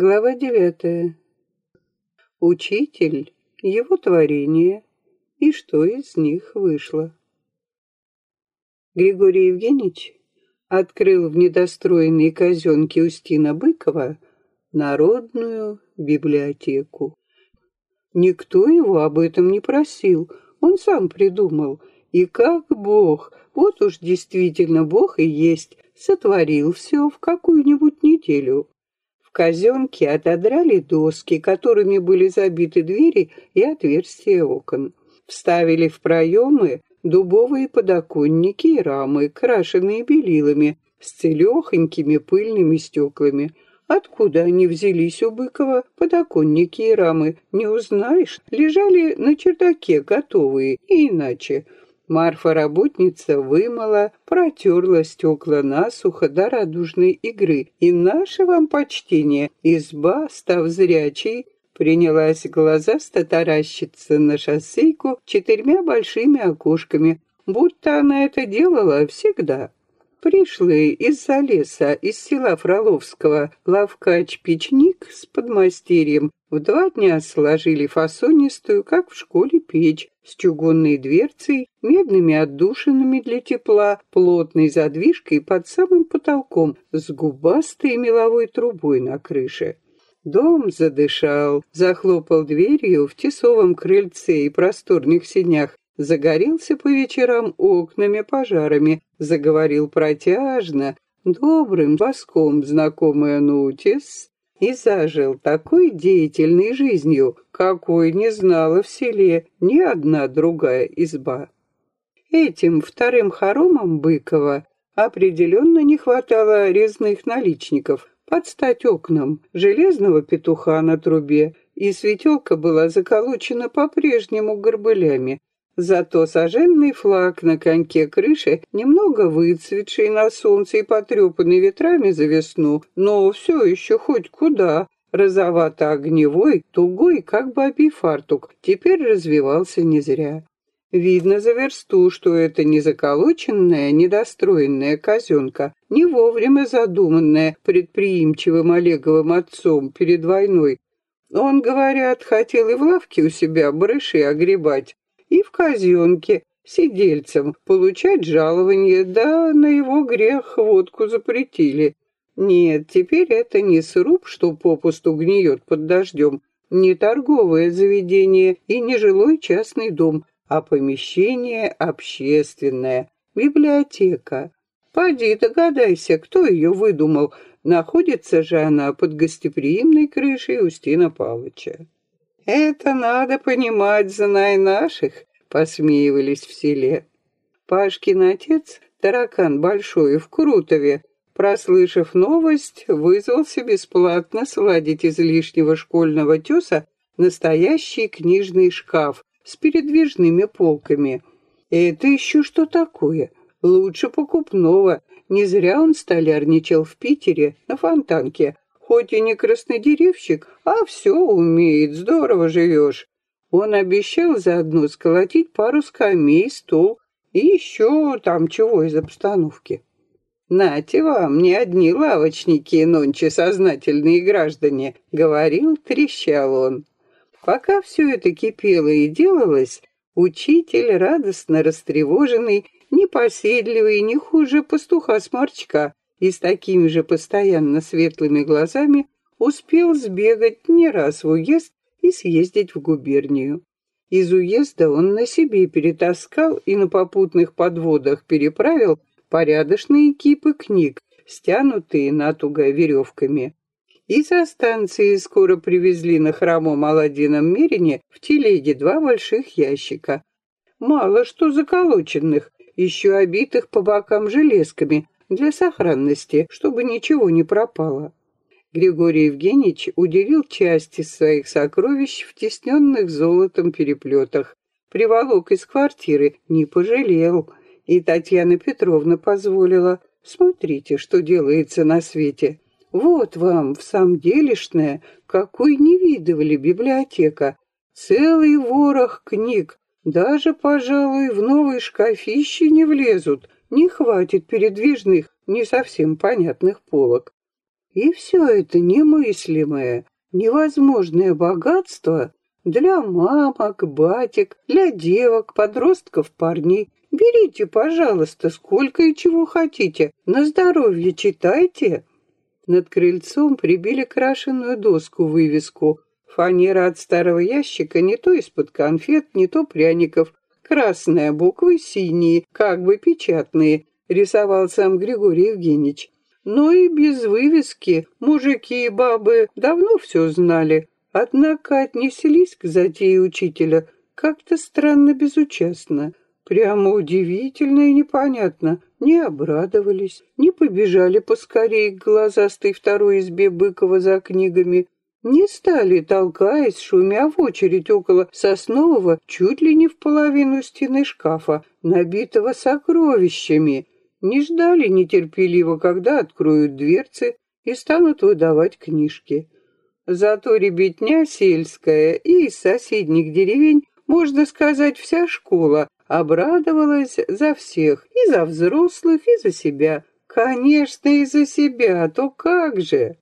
Глава девятая. Учитель, его творение и что из них вышло. Григорий Евгеньевич открыл в недостроенной казенке Устина Быкова Народную библиотеку. Никто его об этом не просил, он сам придумал. И как Бог, вот уж действительно Бог и есть, сотворил все в какую-нибудь неделю. В казенке отодрали доски, которыми были забиты двери и отверстия окон. Вставили в проемы дубовые подоконники и рамы, крашенные белилами, с целехонькими пыльными стеклами – Откуда они взялись у Быкова, подоконники и рамы, не узнаешь. Лежали на чердаке готовые, и иначе. Марфа-работница вымыла, протерла стекла насухо до радужной игры. И наше вам почтение, изба, став зрячей, принялась глазасто таращиться на шоссейку четырьмя большими окошками, будто она это делала всегда. Пришлые из-за леса, из села Фроловского, лавкач-печник с подмастерьем в два дня сложили фасонистую, как в школе, печь с чугунной дверцей, медными отдушинами для тепла, плотной задвижкой под самым потолком, с губастой меловой трубой на крыше. Дом задышал, захлопал дверью в тесовом крыльце и просторных сенях, загорелся по вечерам окнами пожарами, заговорил протяжно, добрым воском знакомый Анутис, и зажил такой деятельной жизнью, какой не знала в селе ни одна другая изба. Этим вторым хоромом Быкова определенно не хватало резных наличников под стать окнам, железного петуха на трубе, и светелка была заколочена по-прежнему горбылями, Зато соженный флаг на коньке крыши, немного выцветший на солнце и потрепанный ветрами за весну, но все еще хоть куда, розовато-огневой, тугой, как бабий фартук, теперь развивался не зря. Видно за версту, что это не заколоченная, недостроенная казенка, не вовремя задуманная предприимчивым Олеговым отцом перед войной. Он, говорят, хотел и в лавке у себя барыши огребать, и в казенке сидельцам получать жалование, да на его грех водку запретили. Нет, теперь это не сруб, что попусту гниет под дождем, не торговое заведение и не жилой частный дом, а помещение общественное, библиотека. Поди догадайся, кто ее выдумал. Находится же она под гостеприимной крышей Устина Павловича. «Это надо понимать, знай наших», — посмеивались в селе. Пашкин отец, таракан большой в Крутове, прослышав новость, вызвался бесплатно сладить из лишнего школьного теса настоящий книжный шкаф с передвижными полками. Это еще что такое? Лучше покупного. Не зря он столярничал в Питере на Фонтанке, Хоть и не краснодеревщик, а все умеет, здорово живешь. Он обещал заодно сколотить пару скамей, стол и еще там чего из обстановки. «Нате вам, не одни лавочники нонче сознательные граждане», — говорил, трещал он. Пока все это кипело и делалось, учитель, радостно растревоженный, непоседливый, не хуже пастуха-сморчка, и с такими же постоянно светлыми глазами успел сбегать не раз в уезд и съездить в губернию. Из уезда он на себе перетаскал и на попутных подводах переправил порядочные кипы книг, стянутые натуго веревками. И со станции скоро привезли на хромом Аладдином Мерине в телеге два больших ящика. Мало что заколоченных, еще обитых по бокам железками, для сохранности, чтобы ничего не пропало. Григорий Евгеньевич уделил часть из своих сокровищ в тесненных золотом переплетах. Приволок из квартиры, не пожалел. И Татьяна Петровна позволила. Смотрите, что делается на свете. Вот вам, в самом делешное, какой не видывали библиотека. Целый ворох книг, даже, пожалуй, в новые шкафищи не влезут не хватит передвижных, не совсем понятных полок. И все это немыслимое, невозможное богатство для мамок, батек, для девок, подростков, парней. Берите, пожалуйста, сколько и чего хотите. На здоровье читайте. Над крыльцом прибили крашеную доску-вывеску. Фанера от старого ящика не то из-под конфет, не то пряников. Красная буквы синие, как бы печатные, рисовал сам Григорий Евгеньевич. Но и без вывески мужики и бабы давно все знали. Однако отнеслись к затее учителя как-то странно безучастно. Прямо удивительно и непонятно. Не обрадовались, не побежали поскорее к глазастой второй избе Быкова за книгами, не стали, толкаясь, шумя в очередь около соснового, чуть ли не в половину стены шкафа, набитого сокровищами. Не ждали нетерпеливо, когда откроют дверцы и станут выдавать книжки. Зато ребятня сельская и из соседних деревень, можно сказать, вся школа, обрадовалась за всех, и за взрослых, и за себя. Конечно, и за себя, а то как же?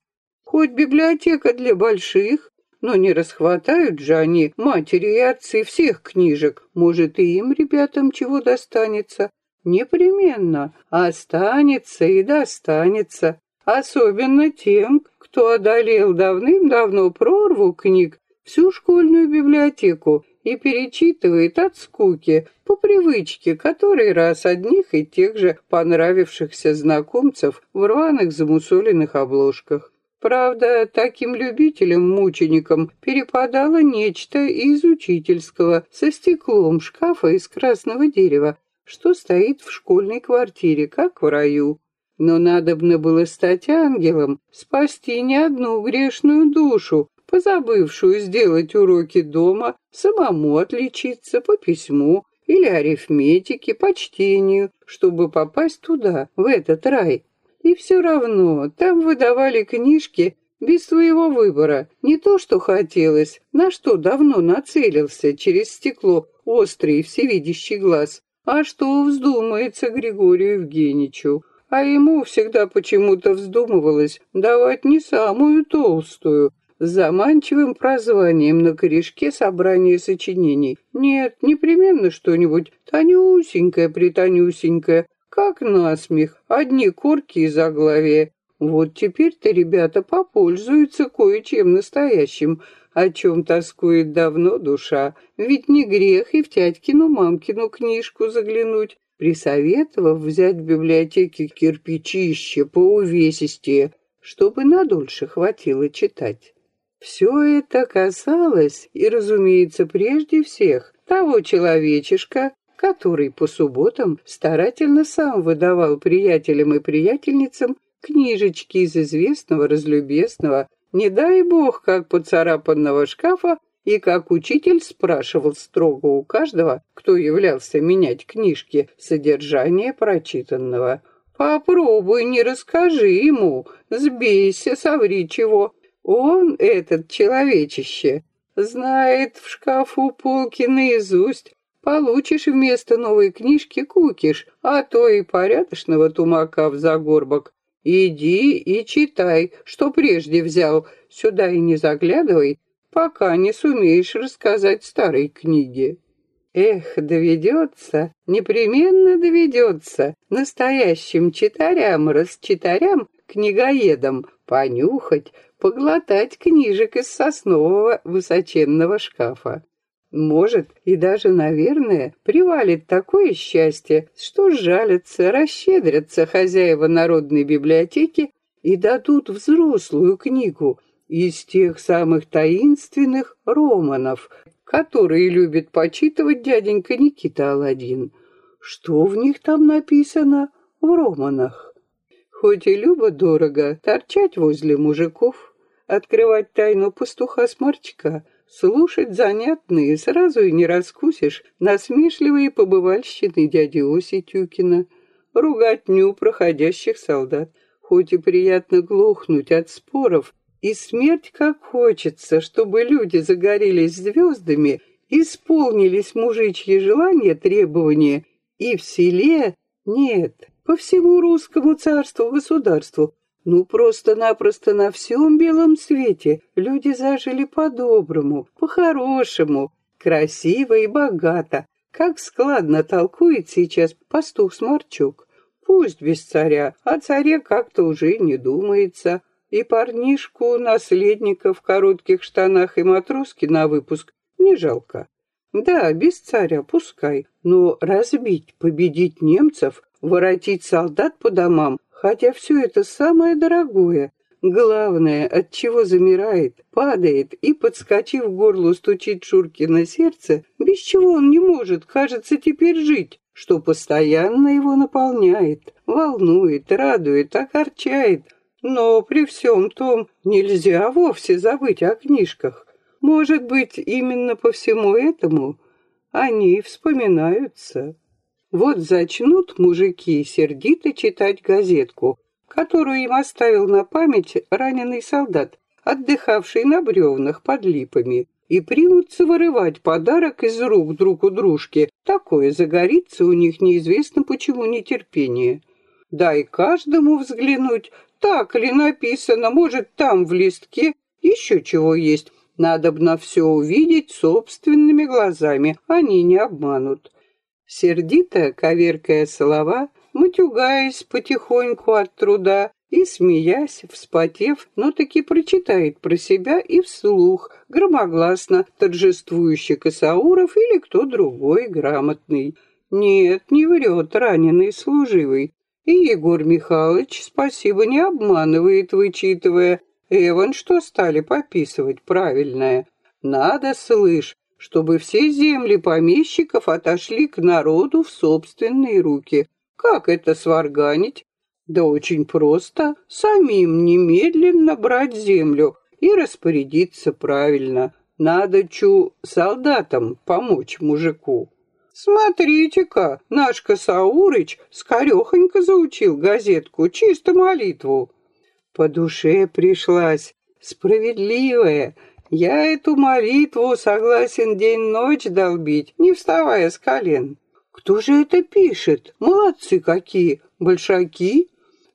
Хоть библиотека для больших, но не расхватают же они, матери и отцы, всех книжек. Может, и им, ребятам, чего достанется? Непременно. Останется и достанется. Особенно тем, кто одолел давным-давно прорву книг, всю школьную библиотеку и перечитывает от скуки, по привычке, который раз одних и тех же понравившихся знакомцев в рваных замусоленных обложках. Правда, таким любителям-мученикам перепадало нечто из учительского со стеклом шкафа из красного дерева, что стоит в школьной квартире, как в раю. Но надобно было стать ангелом, спасти не одну грешную душу, позабывшую сделать уроки дома, самому отличиться по письму или арифметике, по чтению, чтобы попасть туда, в этот рай. И все равно там выдавали книжки без твоего выбора. Не то, что хотелось, на что давно нацелился через стекло острый всевидящий глаз, а что вздумается Григорию Евгеньевичу. А ему всегда почему-то вздумывалось давать не самую толстую, с заманчивым прозванием на корешке собрания сочинений. Нет, непременно что-нибудь тонюсенькое-притонюсенькое, как насмех, одни корки и заглавия. Вот теперь-то ребята попользуются кое-чем настоящим, о чем тоскует давно душа. Ведь не грех и в тятькину мамкину книжку заглянуть, присоветовав взять в библиотеке кирпичище по увесистее, чтобы надольше хватило читать. Все это касалось, и, разумеется, прежде всех, того человечишка, который по субботам старательно сам выдавал приятелям и приятельницам книжечки из известного разлюбесного, не дай бог, как поцарапанного шкафа, и как учитель спрашивал строго у каждого, кто являлся менять книжки, содержание прочитанного. «Попробуй, не расскажи ему, сбейся, соври чего. Он, этот человечище, знает в шкафу полки наизусть, Получишь вместо новой книжки кукиш, а то и порядочного тумака в загорбок. Иди и читай, что прежде взял, сюда и не заглядывай, пока не сумеешь рассказать старой книги. Эх, доведется, непременно доведется настоящим читарям, расчитарям, книгоедам понюхать, поглотать книжек из соснового высоченного шкафа. Может, и даже, наверное, привалит такое счастье, что жалятся, расщедрятся хозяева Народной библиотеки и дадут взрослую книгу из тех самых таинственных романов, которые любит почитывать дяденька Никита Аладдин. Что в них там написано в романах? Хоть и любо-дорого торчать возле мужиков, открывать тайну пастуха-сморчка — Слушать занятные сразу и не раскусишь насмешливые побывальщины дяди Оси Тюкина, ругатню проходящих солдат. Хоть и приятно глохнуть от споров, и смерть как хочется, чтобы люди загорелись звездами, исполнились мужичьи желания, требования, и в селе нет, по всему русскому царству, государству, Ну, просто-напросто на всем белом свете люди зажили по-доброму, по-хорошему, красиво и богато, как складно толкует сейчас пастух-сморчок. Пусть без царя, о царе как-то уже не думается. И парнишку, наследника в коротких штанах и матроски на выпуск не жалко. Да, без царя пускай, но разбить, победить немцев, воротить солдат по домам, хотя все это самое дорогое, главное, от чего замирает, падает и, подскочив к горлу, стучит Шурки на сердце, без чего он не может, кажется, теперь жить, что постоянно его наполняет, волнует, радует, огорчает, но при всем том нельзя вовсе забыть о книжках. Может быть, именно по всему этому они вспоминаются. Вот зачнут мужики сердито читать газетку, которую им оставил на память раненый солдат, отдыхавший на бревнах под липами, и примутся вырывать подарок из рук друг у дружки. Такое загорится у них неизвестно почему нетерпение. Дай каждому взглянуть, так ли написано, может, там в листке еще чего есть. Надо б на все увидеть собственными глазами, они не обманут. Сердито, коверкая слова, матюгаясь потихоньку от труда и, смеясь, вспотев, но таки прочитает про себя и вслух, громогласно, торжествующий Косауров или кто другой грамотный. Нет, не врет раненый служивый. И Егор Михайлович, спасибо, не обманывает, вычитывая. Эван, что стали пописывать правильное. Надо, слышь, чтобы все земли помещиков отошли к народу в собственные руки. Как это сварганить? Да очень просто. Самим немедленно брать землю и распорядиться правильно. Надо чу солдатам помочь мужику. Смотрите-ка, наш Косаурыч скорехонько заучил газетку, чисто молитву. По душе пришлась, справедливая. Я эту молитву согласен день-ночь долбить, не вставая с колен. Кто же это пишет? Молодцы какие, большаки.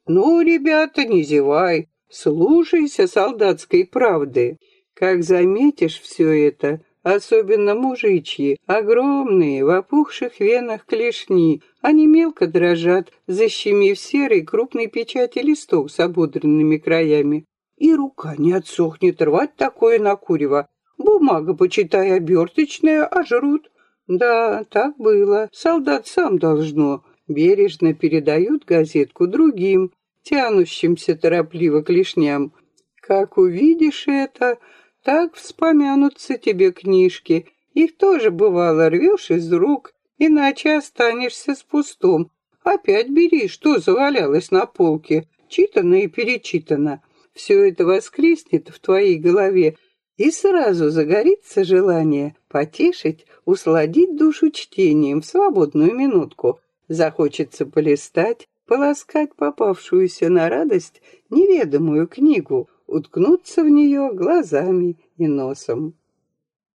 Ну, ребята, не зевай, слушайся солдатской правды. Как заметишь все это, особенно мужичьи, огромные, в опухших венах клешни. Они мелко дрожат, защемив серый крупный печати листок с ободранными краями. И рука не отсохнет рвать такое на курево. Бумага, почитай, оберточная, а жрут. Да, так было. Солдат сам должно. Бережно передают газетку другим, тянущимся торопливо клешням. Как увидишь это, так вспомянутся тебе книжки. Их тоже бывало рвешь из рук, иначе останешься с пустом. Опять бери, что завалялось на полке, читано и перечитано. Все это воскреснет в твоей голове, и сразу загорится желание потешить, усладить душу чтением в свободную минутку. Захочется полистать, полоскать попавшуюся на радость неведомую книгу, уткнуться в нее глазами и носом.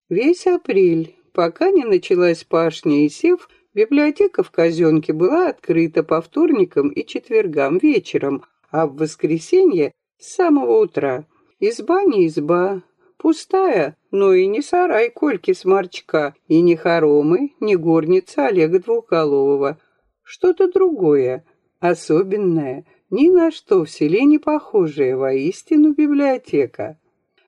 Весь апрель, пока не началась пашня и сев, библиотека в казенке была открыта по вторникам и четвергам вечером, а в воскресенье с самого утра. Изба не изба, пустая, но и не сарай Кольки Сморчка, и не хоромы, не горница Олега Двухголового. Что-то другое, особенное, ни на что в селе не похожая воистину библиотека.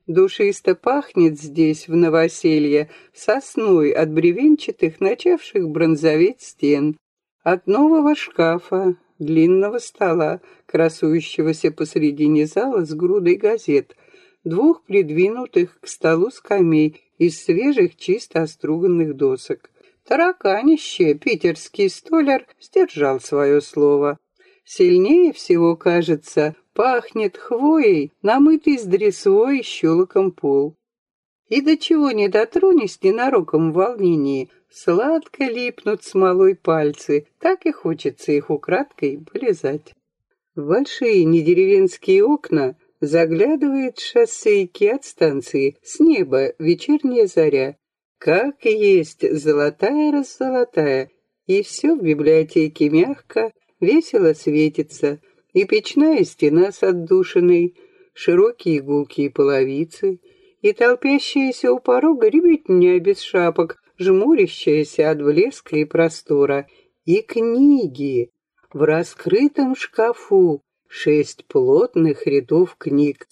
Душисто пахнет здесь, в новоселье, сосной от бревенчатых, начавших бронзоветь стен, от нового шкафа, длинного стола, красующегося посредине зала с грудой газет, двух придвинутых к столу скамей из свежих чисто оструганных досок. Тараканище, питерский столяр, сдержал свое слово. Сильнее всего, кажется, пахнет хвоей, намытый с дресвой щелоком пол. И до чего не дотронись ненароком в волнении, сладко липнут смолой пальцы, так и хочется их украдкой полезать. В большие недеревенские окна заглядывает шоссейки от станции, с неба вечерняя заря. Как есть золотая-раззолотая, и все в библиотеке мягко, весело светится, И печная стена с отдушиной, широкие гулкие половицы, и толпящаяся у порога ребятня без шапок, жмурящаяся от блеска и простора, и книги в раскрытом шкафу, шесть плотных рядов книг.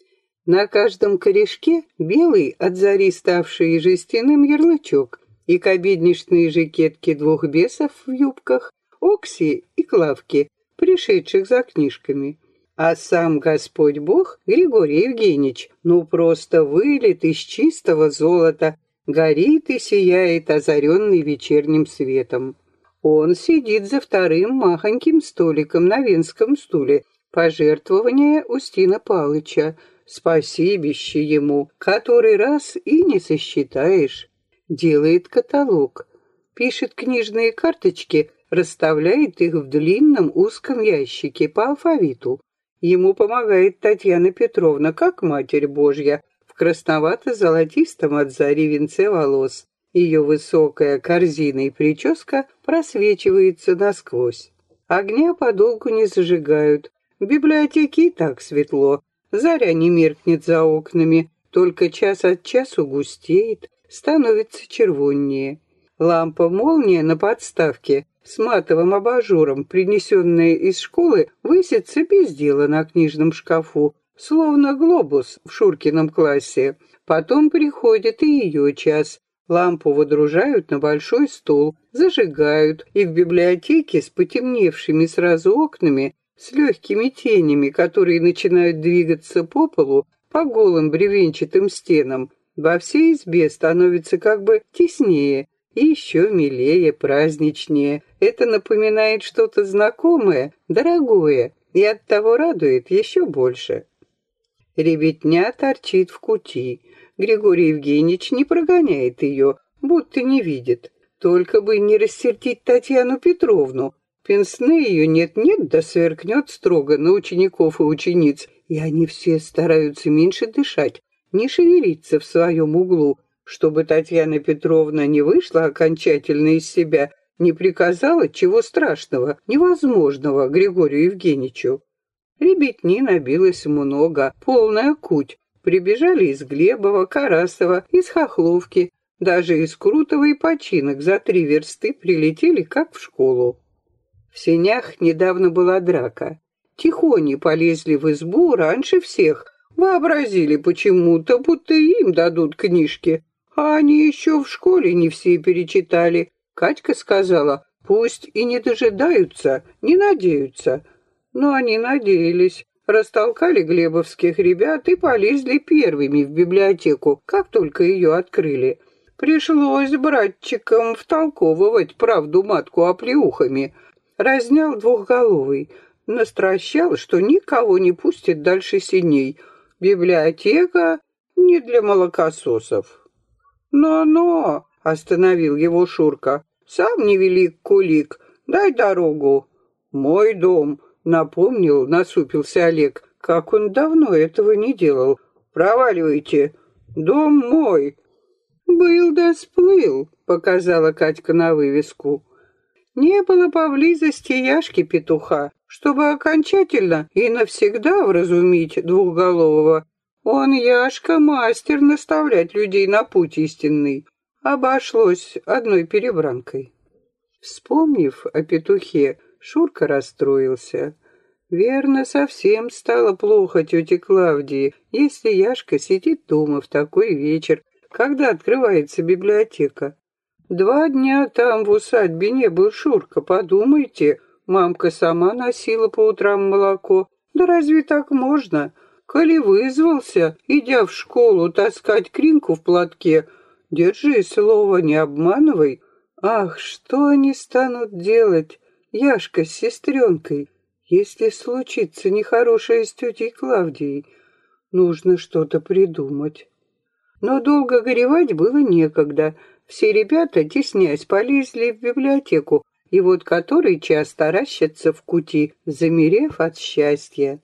На каждом корешке белый от зари ставший жестяным ярлычок и кабинешные жакетки двух бесов в юбках, Окси и Клавки, пришедших за книжками. А сам Господь Бог, Григорий Евгеньевич, ну просто вылет из чистого золота, горит и сияет, озаренный вечерним светом. Он сидит за вторым махоньким столиком на венском стуле, пожертвование Устина Палыча, спасибище ему, который раз и не сосчитаешь. Делает каталог, пишет книжные карточки, расставляет их в длинном узком ящике по алфавиту. Ему помогает Татьяна Петровна, как Матерь Божья, красновато-золотистом от зари венце волос. Ее высокая корзина и прическа просвечивается насквозь. Огня подолгу не зажигают. В библиотеке и так светло. Заря не меркнет за окнами, только час от часу густеет, становится червоннее. Лампа-молния на подставке с матовым абажуром, принесенная из школы, высится без дела на книжном шкафу, словно глобус в Шуркином классе. Потом приходит и ее час. Лампу водружают на большой стол, зажигают, и в библиотеке с потемневшими сразу окнами, с легкими тенями, которые начинают двигаться по полу, по голым бревенчатым стенам, во всей избе становится как бы теснее и еще милее, праздничнее. Это напоминает что-то знакомое, дорогое, и оттого радует еще больше. Ребятня торчит в кути. Григорий Евгеньевич не прогоняет ее, будто не видит. Только бы не рассердить Татьяну Петровну. Пенсне ее нет-нет, да сверкнет строго на учеников и учениц, и они все стараются меньше дышать, не шевелиться в своем углу, чтобы Татьяна Петровна не вышла окончательно из себя, не приказала чего страшного, невозможного Григорию Евгеньевичу. Ребятни набилось много, полная куть. Прибежали из Глебова, Карасова, из Хохловки, даже из Крутого и Починок за три версты прилетели, как в школу. В сенях недавно была драка. Тихони полезли в избу раньше всех, вообразили почему-то, будто им дадут книжки, а они еще в школе не все перечитали. Катька сказала, пусть и не дожидаются, не надеются, но они надеялись. Растолкали глебовских ребят и полезли первыми в библиотеку, как только ее открыли. Пришлось братчикам втолковывать правду матку оплеухами. Разнял двухголовый, настращал, что никого не пустит дальше синей. Библиотека не для молокососов. «Но-но!» — остановил его Шурка. «Сам не велик кулик, дай дорогу». «Мой дом», Напомнил, насупился Олег, как он давно этого не делал. «Проваливайте! Дом мой!» «Был да сплыл», — показала Катька на вывеску. Не было поблизости Яшки-петуха, чтобы окончательно и навсегда вразумить двухголового. Он, Яшка, мастер наставлять людей на путь истинный. Обошлось одной перебранкой. Вспомнив о петухе, Шурка расстроился. Верно, совсем стало плохо тете Клавдии, если Яшка сидит дома в такой вечер, когда открывается библиотека. Два дня там в усадьбе не был Шурка, подумайте. Мамка сама носила по утрам молоко. Да разве так можно? Коли вызвался, идя в школу таскать кринку в платке, держи слово, не обманывай. Ах, что они станут делать? Яшка с сестренкой, если случится нехорошее с тетей Клавдией, нужно что-то придумать. Но долго горевать было некогда. Все ребята, теснясь, полезли в библиотеку, и вот который час таращатся в кути, замерев от счастья.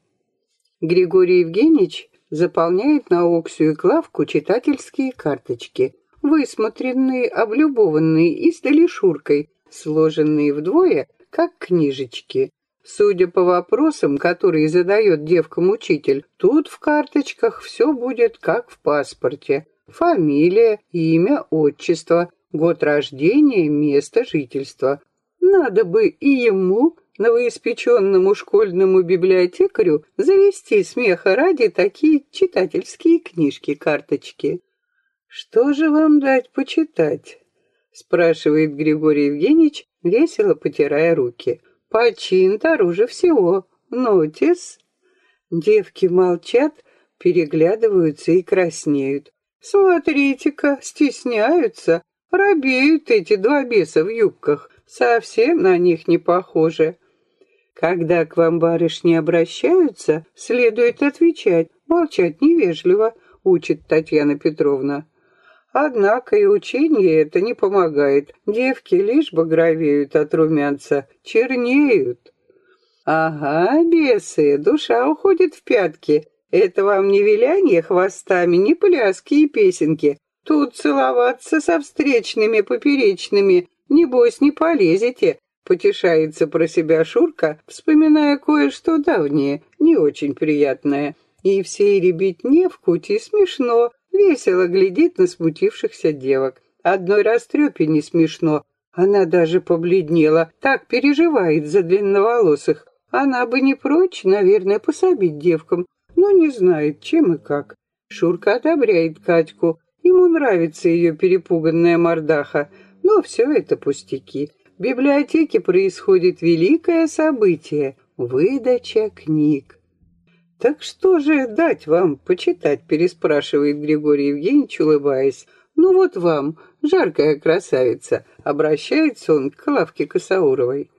Григорий Евгеньевич заполняет на Оксию и Клавку читательские карточки, высмотренные, облюбованные издали Шуркой, сложенные вдвое как книжечки. Судя по вопросам, которые задает девкам учитель, тут в карточках все будет как в паспорте. Фамилия, имя, отчество, год рождения, место жительства. Надо бы и ему, новоиспеченному школьному библиотекарю, завести смеха ради такие читательские книжки-карточки. «Что же вам дать почитать?» — спрашивает Григорий Евгеньевич, весело потирая руки. «Почин дороже всего. Нотис». Девки молчат, переглядываются и краснеют. «Смотрите-ка, стесняются, робеют эти два беса в юбках, совсем на них не похожи». Когда к вам барышни обращаются, следует отвечать, молчать невежливо, учит Татьяна Петровна. Однако и учение это не помогает. Девки лишь багровеют от румянца, чернеют. Ага, бесы, душа уходит в пятки. Это вам не виляние хвостами, не пляски и песенки. Тут целоваться со встречными поперечными, небось, не полезете. Потешается про себя Шурка, вспоминая кое-что давнее, не очень приятное. И всей ребятне в кути смешно, Весело глядит на смутившихся девок. Одной растрепе не смешно. Она даже побледнела, так переживает за длинноволосых. Она бы не прочь, наверное, пособить девкам, но не знает, чем и как. Шурка одобряет Катьку. Ему нравится ее перепуганная мордаха, но все это пустяки. В библиотеке происходит великое событие — выдача книг. «Так что же дать вам почитать?» — переспрашивает Григорий Евгеньевич, улыбаясь. «Ну вот вам, жаркая красавица!» — обращается он к Клавке Косауровой.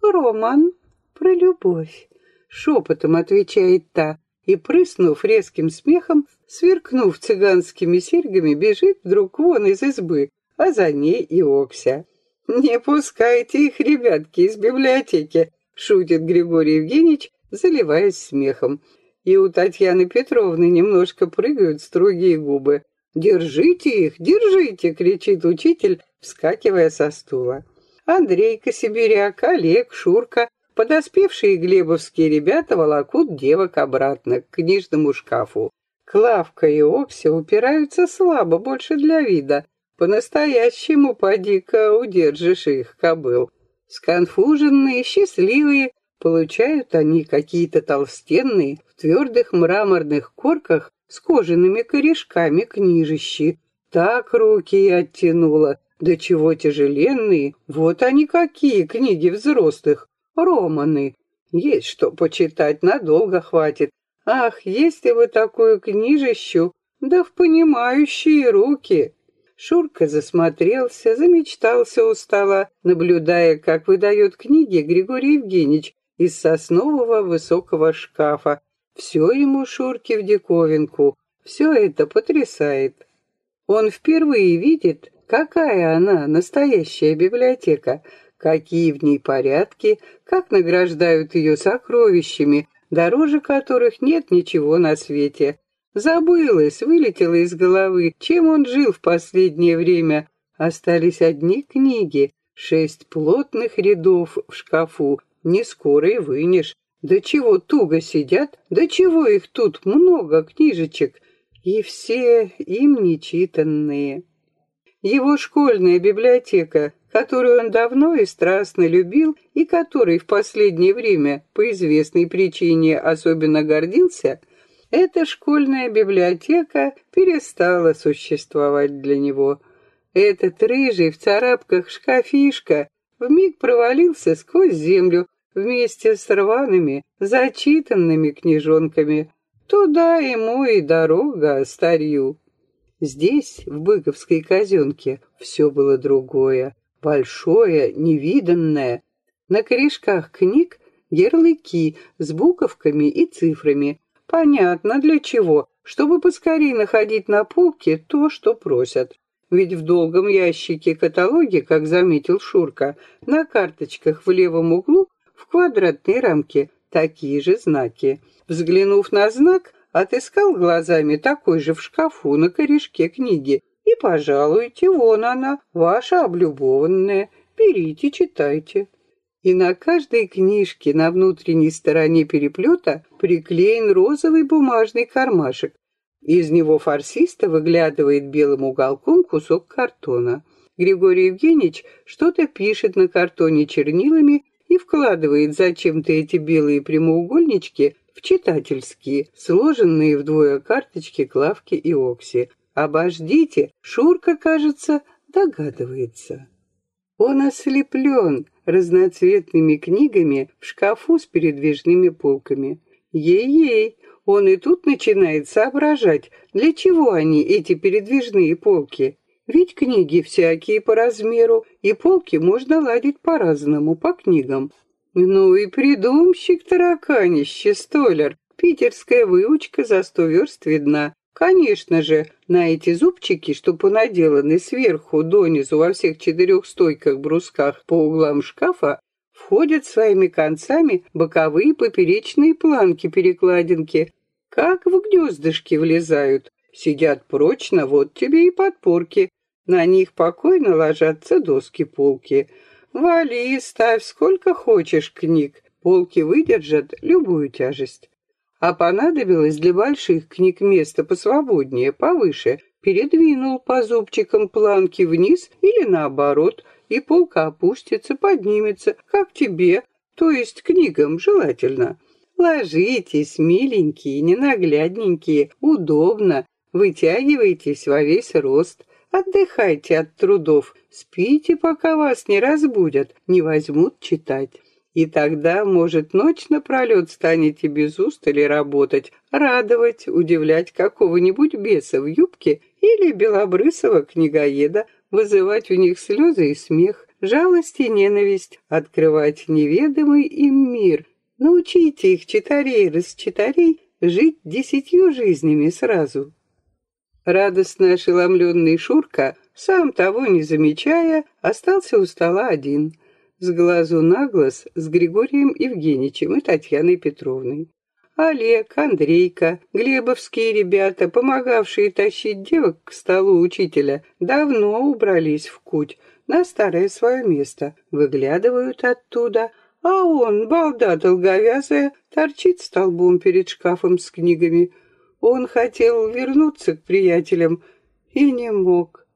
«Роман про любовь», — шепотом отвечает та, и, прыснув резким смехом, сверкнув цыганскими серьгами, бежит вдруг вон из избы, а за ней и Окся. «Не пускайте их, ребятки, из библиотеки», — шутит Григорий Евгеньевич, заливаясь смехом. И у Татьяны Петровны немножко прыгают строгие губы. «Держите их, держите!» — кричит учитель, вскакивая со стула. Андрейка, Сибиряк, Олег, Шурка, подоспевшие глебовские ребята волокут девок обратно к книжному шкафу. Клавка и Окся упираются слабо, больше для вида. По-настоящему поди-ка удержишь их, кобыл. Сконфуженные, счастливые, Получают они какие-то толстенные, в твердых мраморных корках с кожаными корешками книжищи. Так руки и оттянула. Да чего тяжеленные. Вот они какие книги взрослых. Романы. Есть что почитать, надолго хватит. Ах, если бы такую книжищу, да в понимающие руки. Шурка засмотрелся, замечтался устало, наблюдая, как выдает книги Григорий Евгеньевич, из соснового высокого шкафа. Все ему Шурки в диковинку, все это потрясает. Он впервые видит, какая она, настоящая библиотека, какие в ней порядки, как награждают ее сокровищами, дороже которых нет ничего на свете. Забылось, вылетело из головы, чем он жил в последнее время. Остались одни книги, шесть плотных рядов в шкафу, не скоро и вынешь. Да чего туго сидят, да чего их тут много книжечек, и все им нечитанные. Его школьная библиотека, которую он давно и страстно любил, и которой в последнее время по известной причине особенно гордился, эта школьная библиотека перестала существовать для него. Этот рыжий в царапках шкафишка вмиг провалился сквозь землю вместе с рваными, зачитанными книжонками. Туда ему и дорога старью. Здесь, в Быковской казенке, все было другое, большое, невиданное. На корешках книг ярлыки с буковками и цифрами. Понятно для чего, чтобы поскорее находить на полке то, что просят. Ведь в долгом ящике каталоги, как заметил Шурка, на карточках в левом углу в квадратной рамке такие же знаки. Взглянув на знак, отыскал глазами такой же в шкафу на корешке книги. И, пожалуйте, вон она, ваша облюбованная. Берите, читайте. И на каждой книжке на внутренней стороне переплета приклеен розовый бумажный кармашек. Из него фарсиста выглядывает белым уголком кусок картона. Григорий Евгеньевич что-то пишет на картоне чернилами и вкладывает зачем-то эти белые прямоугольнички в читательские, сложенные вдвое карточки Клавки и Окси. «Обождите!» Шурка, кажется, догадывается. Он ослеплен разноцветными книгами в шкафу с передвижными полками. Ей-ей, он и тут начинает соображать, для чего они, эти передвижные полки. Ведь книги всякие по размеру, и полки можно ладить по-разному, по книгам. Ну и придумщик тараканище, столер. Питерская выучка за сто верст видна. Конечно же, на эти зубчики, что понаделаны сверху донизу во всех четырех стойках-брусках по углам шкафа, входят своими концами боковые поперечные планки-перекладинки, как в гнездышки влезают. Сидят прочно, вот тебе и подпорки. На них покойно ложатся доски-полки. Вали и ставь сколько хочешь книг. Полки выдержат любую тяжесть. А понадобилось для больших книг место посвободнее, повыше. Передвинул по зубчикам планки вниз или наоборот, и полка опустится, поднимется, как тебе, то есть книгам желательно. Ложитесь, миленькие, ненаглядненькие, удобно, вытягивайтесь во весь рост. Отдыхайте от трудов, спите, пока вас не разбудят, не возьмут читать. И тогда, может, ночь напролет станете без устали работать, радовать, удивлять какого-нибудь беса в юбке или белобрысого книгоеда, вызывать у них слезы и смех, жалость и ненависть, открывать неведомый им мир. Научите их, читарей, расчитарей, жить десятью жизнями сразу. Радостно ошеломленный Шурка, сам того не замечая, остался у стола один, с глазу на глаз с Григорием Евгеньевичем и Татьяной Петровной. Олег, Андрейка, Глебовские ребята, помогавшие тащить девок к столу учителя, давно убрались в куть на старое свое место, выглядывают оттуда, а он, балда долговязая, торчит столбом перед шкафом с книгами, он хотел вернуться к приятелям и не мог.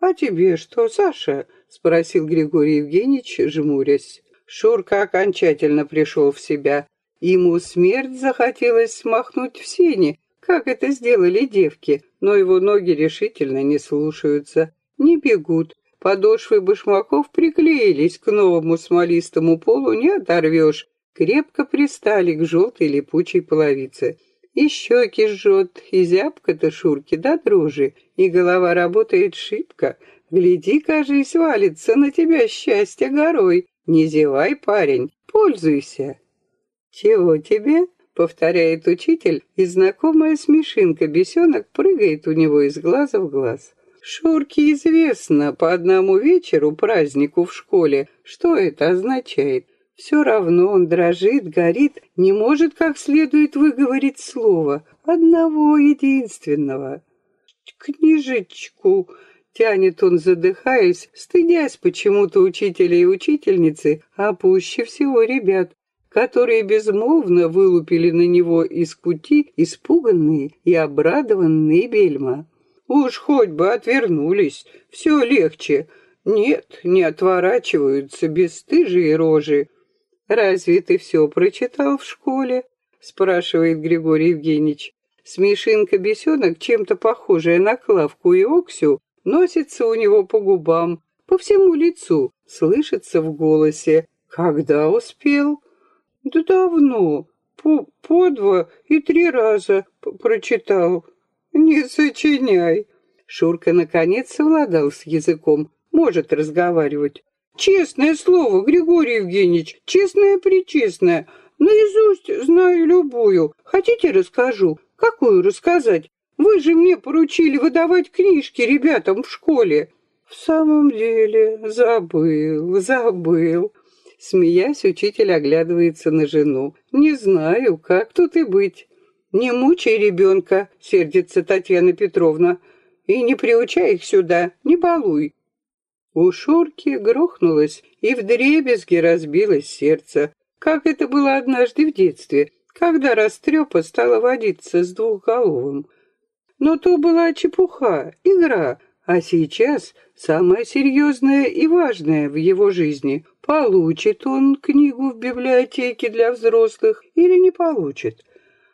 «А тебе что, Саша?» — спросил Григорий Евгеньевич, жмурясь. Шурка окончательно пришел в себя. Ему смерть захотелось смахнуть в сени, как это сделали девки, но его ноги решительно не слушаются, не бегут. Подошвы башмаков приклеились к новому смолистому полу, не оторвешь, крепко пристали к желтой липучей половице. И щеки жжет, и зябко-то Шурки да дрожи, и голова работает шибко. Гляди, кажись, валится на тебя счастье горой. Не зевай, парень, пользуйся. Чего тебе? Повторяет учитель, и знакомая смешинка бесенок прыгает у него из глаза в глаз. Шурке известно по одному вечеру празднику в школе, что это означает. Все равно он дрожит, горит, не может как следует выговорить слово. Одного единственного. Книжечку. Тянет он, задыхаясь, стыдясь почему-то учителя и учительницы, а пуще всего ребят, которые безмолвно вылупили на него из пути испуганные и обрадованные бельма. Уж хоть бы отвернулись, все легче. Нет, не отворачиваются бесстыжие рожи. «Разве ты все прочитал в школе?» — спрашивает Григорий Евгеньевич. Смешинка-бесенок, чем-то похожая на Клавку и Оксю, носится у него по губам, по всему лицу, слышится в голосе. «Когда успел?» «Да давно, по, по два и три раза прочитал». «Не сочиняй». Шурка наконец совладал с языком, может разговаривать. Честное слово, Григорий Евгеньевич, честное-пречестное. Наизусть знаю любую. Хотите, расскажу? Какую рассказать? Вы же мне поручили выдавать книжки ребятам в школе. В самом деле, забыл, забыл. Смеясь, учитель оглядывается на жену. Не знаю, как тут и быть. Не мучай ребенка, сердится Татьяна Петровна. И не приучай их сюда, не балуй. У Шурки грохнулось и вдребезги разбилось сердце, как это было однажды в детстве, когда растрепа стала водиться с двухголовым. Но то была чепуха, игра, а сейчас самое серьезное и важное в его жизни. Получит он книгу в библиотеке для взрослых или не получит?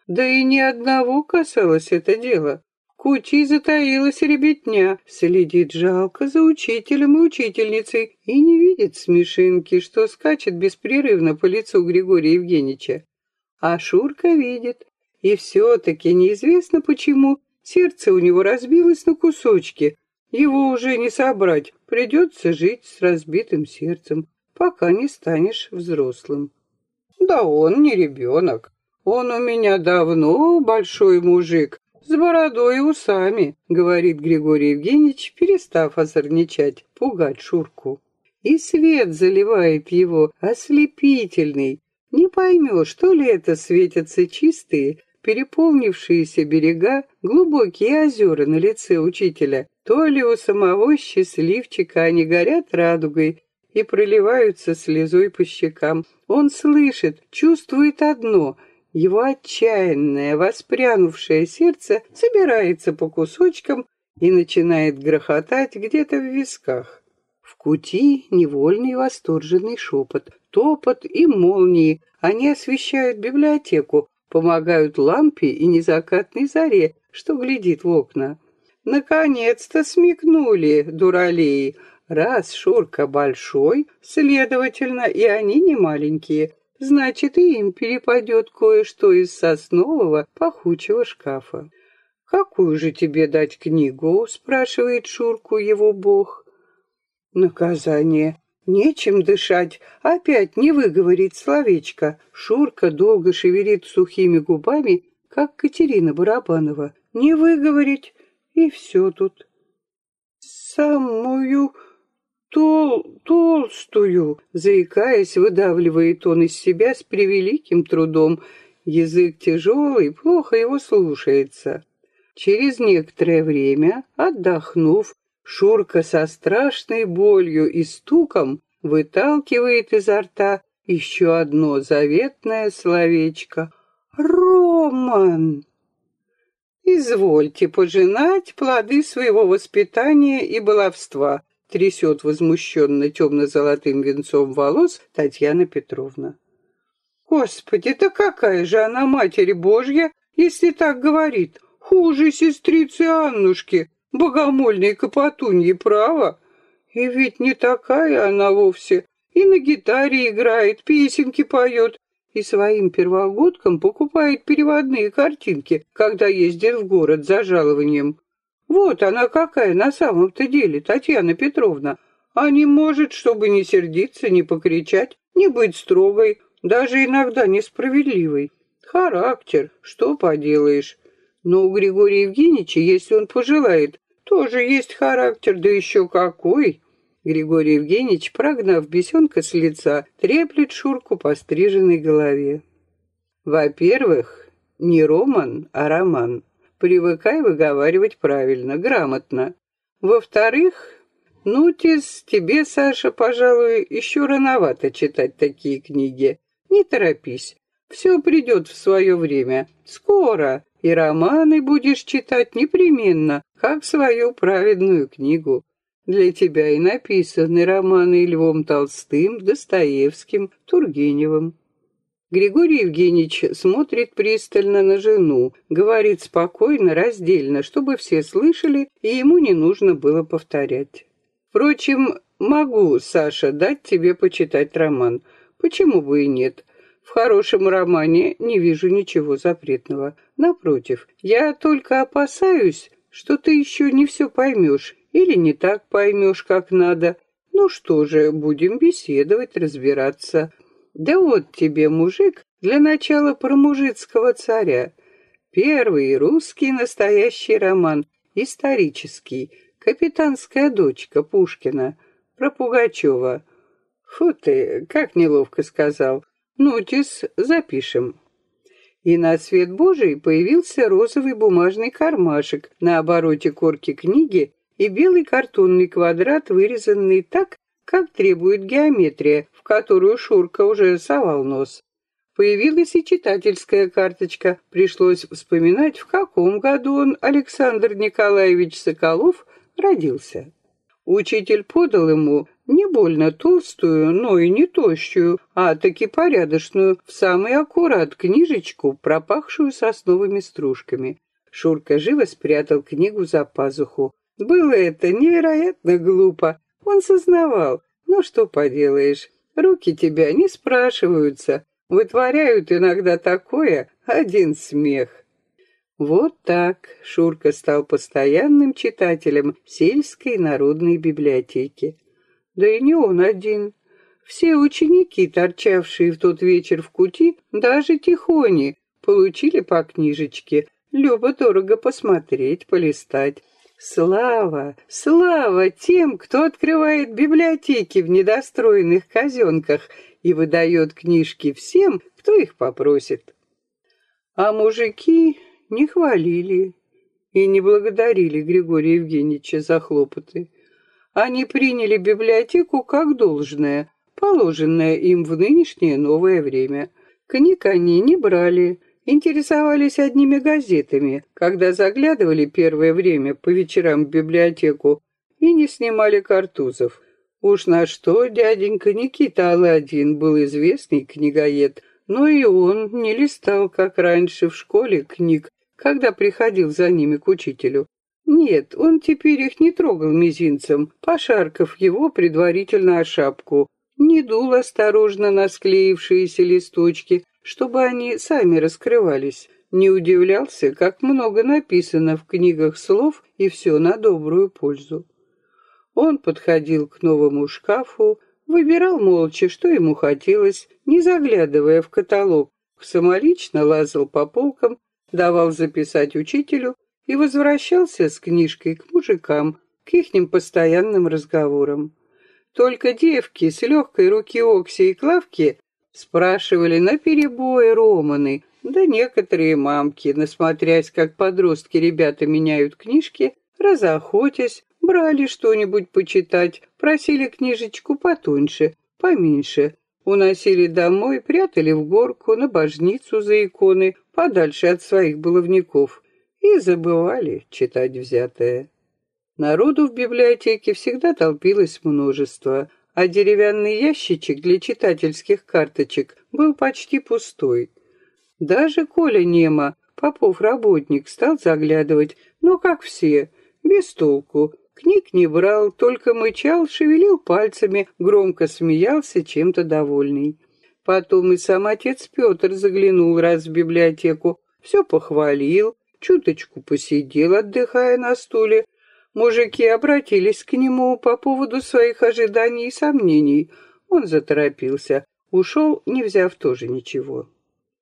Да и ни одного касалось это дело. Кучей затаилась ребятня, следит жалко за учителем и учительницей и не видит смешинки, что скачет беспрерывно по лицу Григория Евгеньевича. А Шурка видит, и все-таки неизвестно почему сердце у него разбилось на кусочки. Его уже не собрать, придется жить с разбитым сердцем, пока не станешь взрослым. Да он не ребенок. Он у меня давно большой мужик, с бородой и усами, говорит Григорий Евгеньевич, перестав озорничать, пугать Шурку. И свет заливает его, ослепительный, не поймешь, что ли это светятся чистые, переполнившиеся берега, глубокие озера на лице учителя, то ли у самого счастливчика они горят радугой и проливаются слезой по щекам. Он слышит, чувствует одно — его отчаянное, воспрянувшее сердце собирается по кусочкам и начинает грохотать где-то в висках. В кути невольный восторженный шепот топот и молнии. Они освещают библиотеку, помогают лампе и незакатной заре, что глядит в окна. Наконец-то смекнули, дуралеи. Раз Шурка большой, следовательно, и они не маленькие, значит, и им перепадет кое-что из соснового пахучего шкафа. «Какую же тебе дать книгу?» — спрашивает Шурку его бог. «Наказание. Нечем дышать, опять не выговорить словечко. Шурка долго шевелит сухими губами, как Катерина Барабанова. Не выговорить, и все тут. Самую тол толстую, заикаясь, выдавливает он из себя с превеликим трудом. Язык тяжелый, плохо его слушается. Через некоторое время, отдохнув, Шурка со страшной болью и стуком выталкивает изо рта еще одно заветное словечко «Роман». «Извольте пожинать плоды своего воспитания и баловства», трясет возмущенно темно-золотым венцом волос Татьяна Петровна. «Господи, да какая же она, Матерь Божья, если так говорит? Хуже сестрицы Аннушки!» богомольной капотуньи, право. И ведь не такая она вовсе. И на гитаре играет, песенки поет, и своим первогодкам покупает переводные картинки, когда ездит в город за жалованием. Вот она какая на самом-то деле, Татьяна Петровна. А не может, чтобы не сердиться, не покричать, не быть строгой, даже иногда несправедливой. Характер, что поделаешь. Но у Григория Евгеньевича, если он пожелает, тоже есть характер, да еще какой. Григорий Евгеньевич, прогнав бесенка с лица, треплет Шурку по стриженной голове. Во-первых, не роман, а роман. Привыкай выговаривать правильно, грамотно. Во-вторых, ну, тис, тебе, Саша, пожалуй, еще рановато читать такие книги. Не торопись. Все придет в свое время. Скоро. И романы будешь читать непременно, как свою праведную книгу. Для тебя и написаны романы Львом Толстым, Достоевским, Тургеневым. Григорий Евгеньевич смотрит пристально на жену, говорит спокойно, раздельно, чтобы все слышали, и ему не нужно было повторять. Впрочем, могу, Саша, дать тебе почитать роман. Почему бы и нет? В хорошем романе не вижу ничего запретного. Напротив, я только опасаюсь, что ты еще не все поймешь или не так поймешь, как надо. Ну что же, будем беседовать, разбираться. Да вот тебе, мужик, для начала про мужицкого царя. Первый русский настоящий роман, исторический, «Капитанская дочка» Пушкина, про Пугачева. Фу ты, как неловко сказал. Нотис запишем. И на свет Божий появился розовый бумажный кармашек на обороте корки книги и белый картонный квадрат, вырезанный так, как требует геометрия, в которую Шурка уже совал нос. Появилась и читательская карточка. Пришлось вспоминать, в каком году он, Александр Николаевич Соколов, родился. Учитель подал ему не больно толстую, но и не тощую, а таки порядочную, в самый аккурат книжечку, пропахшую сосновыми стружками. Шурка живо спрятал книгу за пазуху. Было это невероятно глупо. Он сознавал. Ну что поделаешь, руки тебя не спрашиваются. Вытворяют иногда такое, один смех. Вот так Шурка стал постоянным читателем сельской народной библиотеки. Да и не он один. Все ученики, торчавшие в тот вечер в кути, даже тихони, получили по книжечке. Любо-дорого посмотреть, полистать. Слава, слава тем, кто открывает библиотеки в недостроенных казенках и выдает книжки всем, кто их попросит. А мужики не хвалили и не благодарили Григория Евгеньевича за хлопоты. Они приняли библиотеку как должное, положенное им в нынешнее новое время. Книг они не брали, интересовались одними газетами, когда заглядывали первое время по вечерам в библиотеку и не снимали картузов. Уж на что дяденька Никита Аладдин был известный книгоед, но и он не листал, как раньше в школе, книг, когда приходил за ними к учителю. Нет, он теперь их не трогал мизинцем, пошаркав его предварительно о шапку, не дул осторожно на склеившиеся листочки, чтобы они сами раскрывались. Не удивлялся, как много написано в книгах слов и все на добрую пользу. Он подходил к новому шкафу, выбирал молча, что ему хотелось, не заглядывая в каталог, самолично лазал по полкам, давал записать учителю и возвращался с книжкой к мужикам, к ихним постоянным разговорам. Только девки с легкой руки Окси и Клавки Спрашивали на перебой Романы, да некоторые мамки, насмотрясь, как подростки ребята меняют книжки, разохотясь, брали что-нибудь почитать, просили книжечку потоньше, поменьше, уносили домой, прятали в горку, на божницу за иконы, подальше от своих баловников, и забывали читать взятое. Народу в библиотеке всегда толпилось множество, а деревянный ящичек для читательских карточек был почти пустой. Даже Коля Нема, Попов работник, стал заглядывать, но как все, без толку. Книг не брал, только мычал, шевелил пальцами, громко смеялся, чем-то довольный. Потом и сам отец Петр заглянул раз в библиотеку, все похвалил, чуточку посидел, отдыхая на стуле, Мужики обратились к нему по поводу своих ожиданий и сомнений. Он заторопился, ушел, не взяв тоже ничего.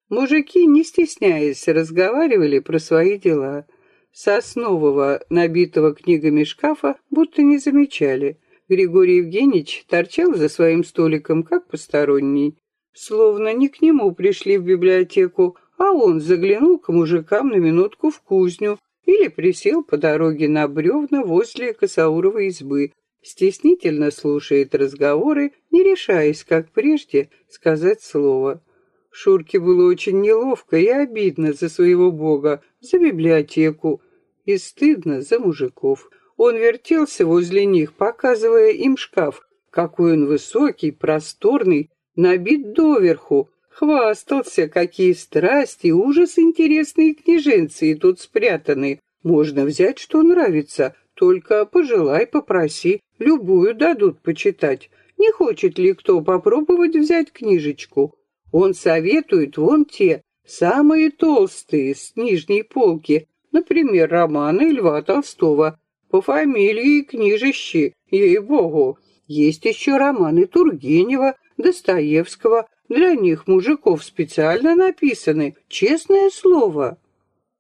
Мужики, не стесняясь, разговаривали про свои дела. Соснового, набитого книгами шкафа, будто не замечали. Григорий Евгеньевич торчал за своим столиком, как посторонний. Словно не к нему пришли в библиотеку, а он заглянул к мужикам на минутку в кузню, или присел по дороге на бревна возле косауровой избы, стеснительно слушает разговоры, не решаясь, как прежде, сказать слово. Шурке было очень неловко и обидно за своего бога, за библиотеку, и стыдно за мужиков. Он вертелся возле них, показывая им шкаф, какой он высокий, просторный, набит доверху, Хвастался, какие страсти, ужас интересные княженцы и тут спрятаны. Можно взять, что нравится, только пожелай, попроси, любую дадут почитать. Не хочет ли кто попробовать взять книжечку? Он советует вон те, самые толстые, с нижней полки, например, романы Льва Толстого, по фамилии книжищи, ей-богу. Есть еще романы Тургенева, Достоевского, для них, мужиков, специально написаны, честное слово.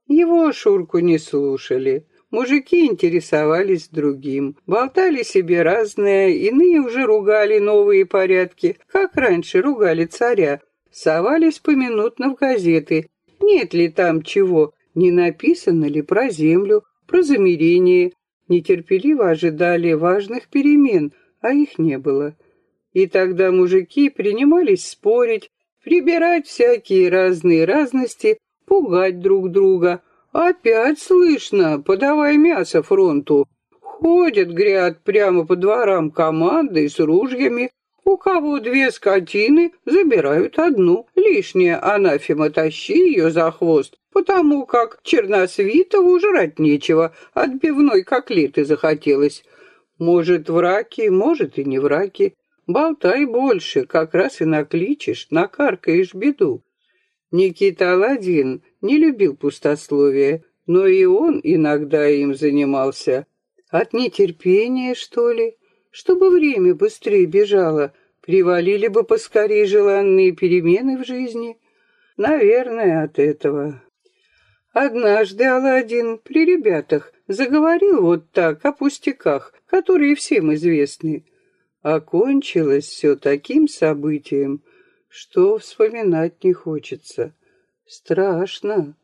Его Шурку не слушали. Мужики интересовались другим, болтали себе разное, иные уже ругали новые порядки, как раньше ругали царя, совались поминутно в газеты. Нет ли там чего, не написано ли про землю, про замерение, нетерпеливо ожидали важных перемен, а их не было. И тогда мужики принимались спорить, прибирать всякие разные разности, пугать друг друга. Опять слышно, подавай мясо фронту. Ходят, гряд прямо по дворам команды с ружьями. У кого две скотины, забирают одну. Лишняя анафема тащи ее за хвост, потому как Черносвитову жрать нечего, отбивной коклеты захотелось. Может, враки, может и не враки. Болтай больше, как раз и накличешь, накаркаешь беду. Никита Аладдин не любил пустословия, но и он иногда им занимался. От нетерпения, что ли? Чтобы время быстрее бежало, привалили бы поскорее желанные перемены в жизни. Наверное, от этого. Однажды Аладдин при ребятах заговорил вот так о пустяках, которые всем известны. Окончилось все таким событием, что вспоминать не хочется. Страшно.